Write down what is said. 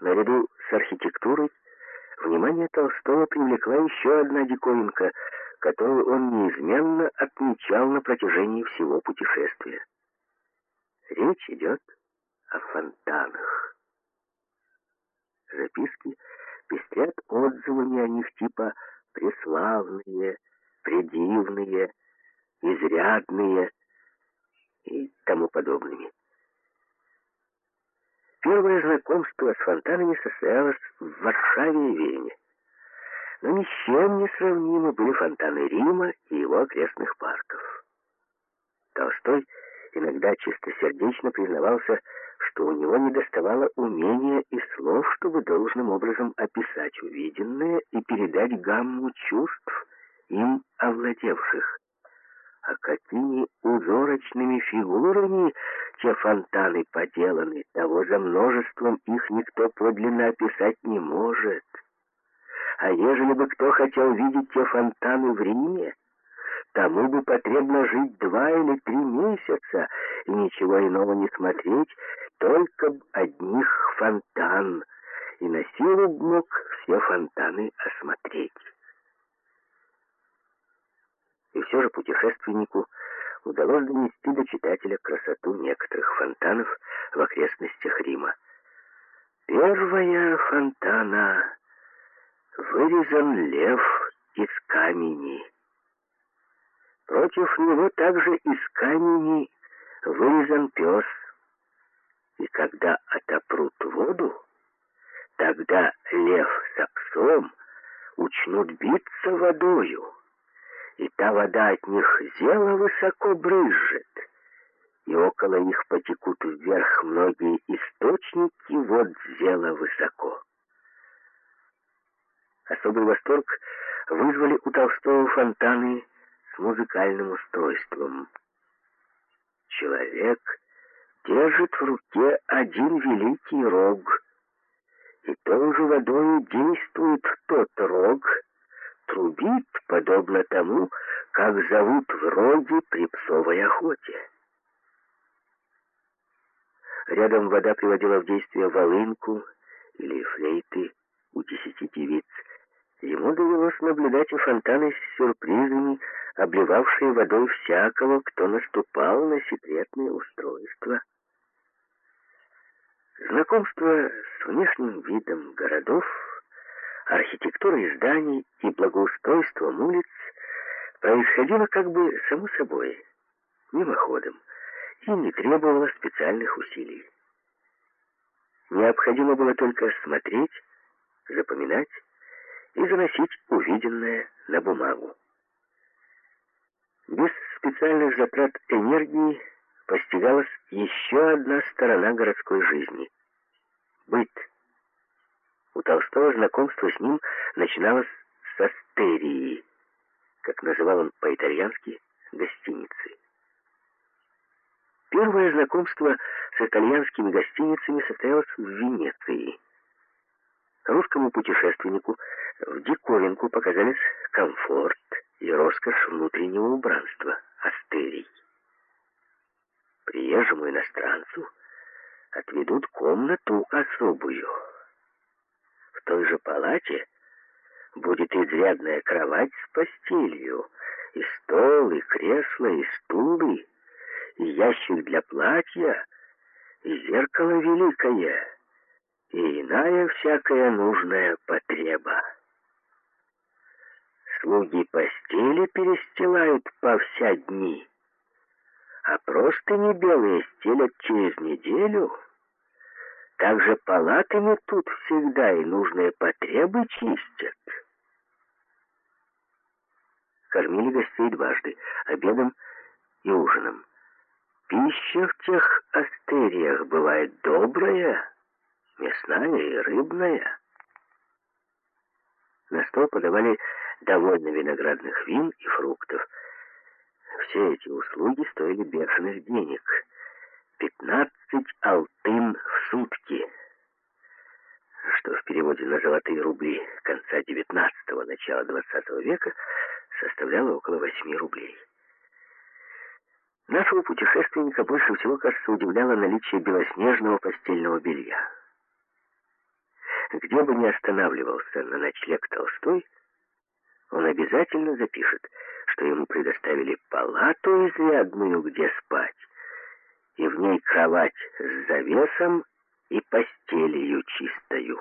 Наряду с архитектурой внимание Толстого привлекла еще одна диковинка, которую он неизменно отмечал на протяжении всего путешествия. Речь идет о фонтанах. Записки пестрят отзывами о них типа «преславные», «предивные», «изрядные» и тому подобными. Первое знакомство с фонтанами состоялось в Варшаве и Вене. Но ни с чем не сравнимы были фонтаны Рима и его окрестных парков. Толстой иногда чистосердечно признавался, что у него недоставало умения и слов, чтобы должным образом описать увиденное и передать гамму чувств, им овладевших. А какими узорочными фигурами те фонтаны поделаны, того за множеством их никто подлинно описать не может. А ежели бы кто хотел видеть те фонтаны в Риме, тому бы потребно жить два или три месяца и ничего иного не смотреть, только одних фонтан, и на силу мог все фонтаны осмотреть. И все же путешественнику удалось донести до читателя красоту некоторых фонтанов в окрестностях Рима. Первая фонтана вырезан лев из камени. Против него также из камени вырезан пес. И когда отопрут воду, тогда лев с псом учнут биться водою и та вода от них зело высоко брызжет, и около них потекут вверх многие источники вод зела высоко. Особый восторг вызвали у Толстого фонтаны с музыкальным устройством. Человек держит в руке один великий рог, и той же водой действует тот рог, трубит, подобно тому, как зовут в роге при псовой охоте. Рядом вода приводила в действие волынку или флейты у десяти девиц. Ему довелось наблюдать и фонтаны с сюрпризами, обливавшие водой всякого, кто наступал на секретные устройства. Знакомство с внешним видом городов архитектурой зданий и благоустройством улиц происходило как бы само собой, мимоходом, и не требовало специальных усилий. Необходимо было только смотреть, запоминать и заносить увиденное на бумагу. Без специальных затрат энергии постигалась еще одна сторона городской жизни — быт — у Толстого знакомство с ним начиналось с астерии, как называл он по-итальянски гостиницы. Первое знакомство с итальянскими гостиницами состоялось в Венеции. Русскому путешественнику в диковинку показались комфорт и роскошь внутреннего убранства астерий. Приезжему иностранцу отведут комнату особую — той же палате будет изрядная кровать с постелью, и стол, и кресло, и стулы, и ящик для платья, и зеркало великое, и иная всякая нужная потреба. Слуги постели перестилают по вся дни, а просто не белые стелят через неделю — также палатами тут всегда и нужные потребы чистят. Кормили гостей дважды, обедом и ужином. Пища в тех астериях бывает добрая, мясная и рыбная. На стол подавали довольно виноградных вин и фруктов. Все эти услуги стоили бешеных денег — 15 алтын в сутки, что в переводе на золотые рубли конца 19-го, начала 20 века составляло около 8 рублей. Нашего путешественника больше всего, кажется, удивляло наличие белоснежного постельного белья. Где бы ни останавливался на ночлег Толстой, он обязательно запишет, что ему предоставили палату изрядную, где спать, и в ней кровать с завесом и постелью чистою.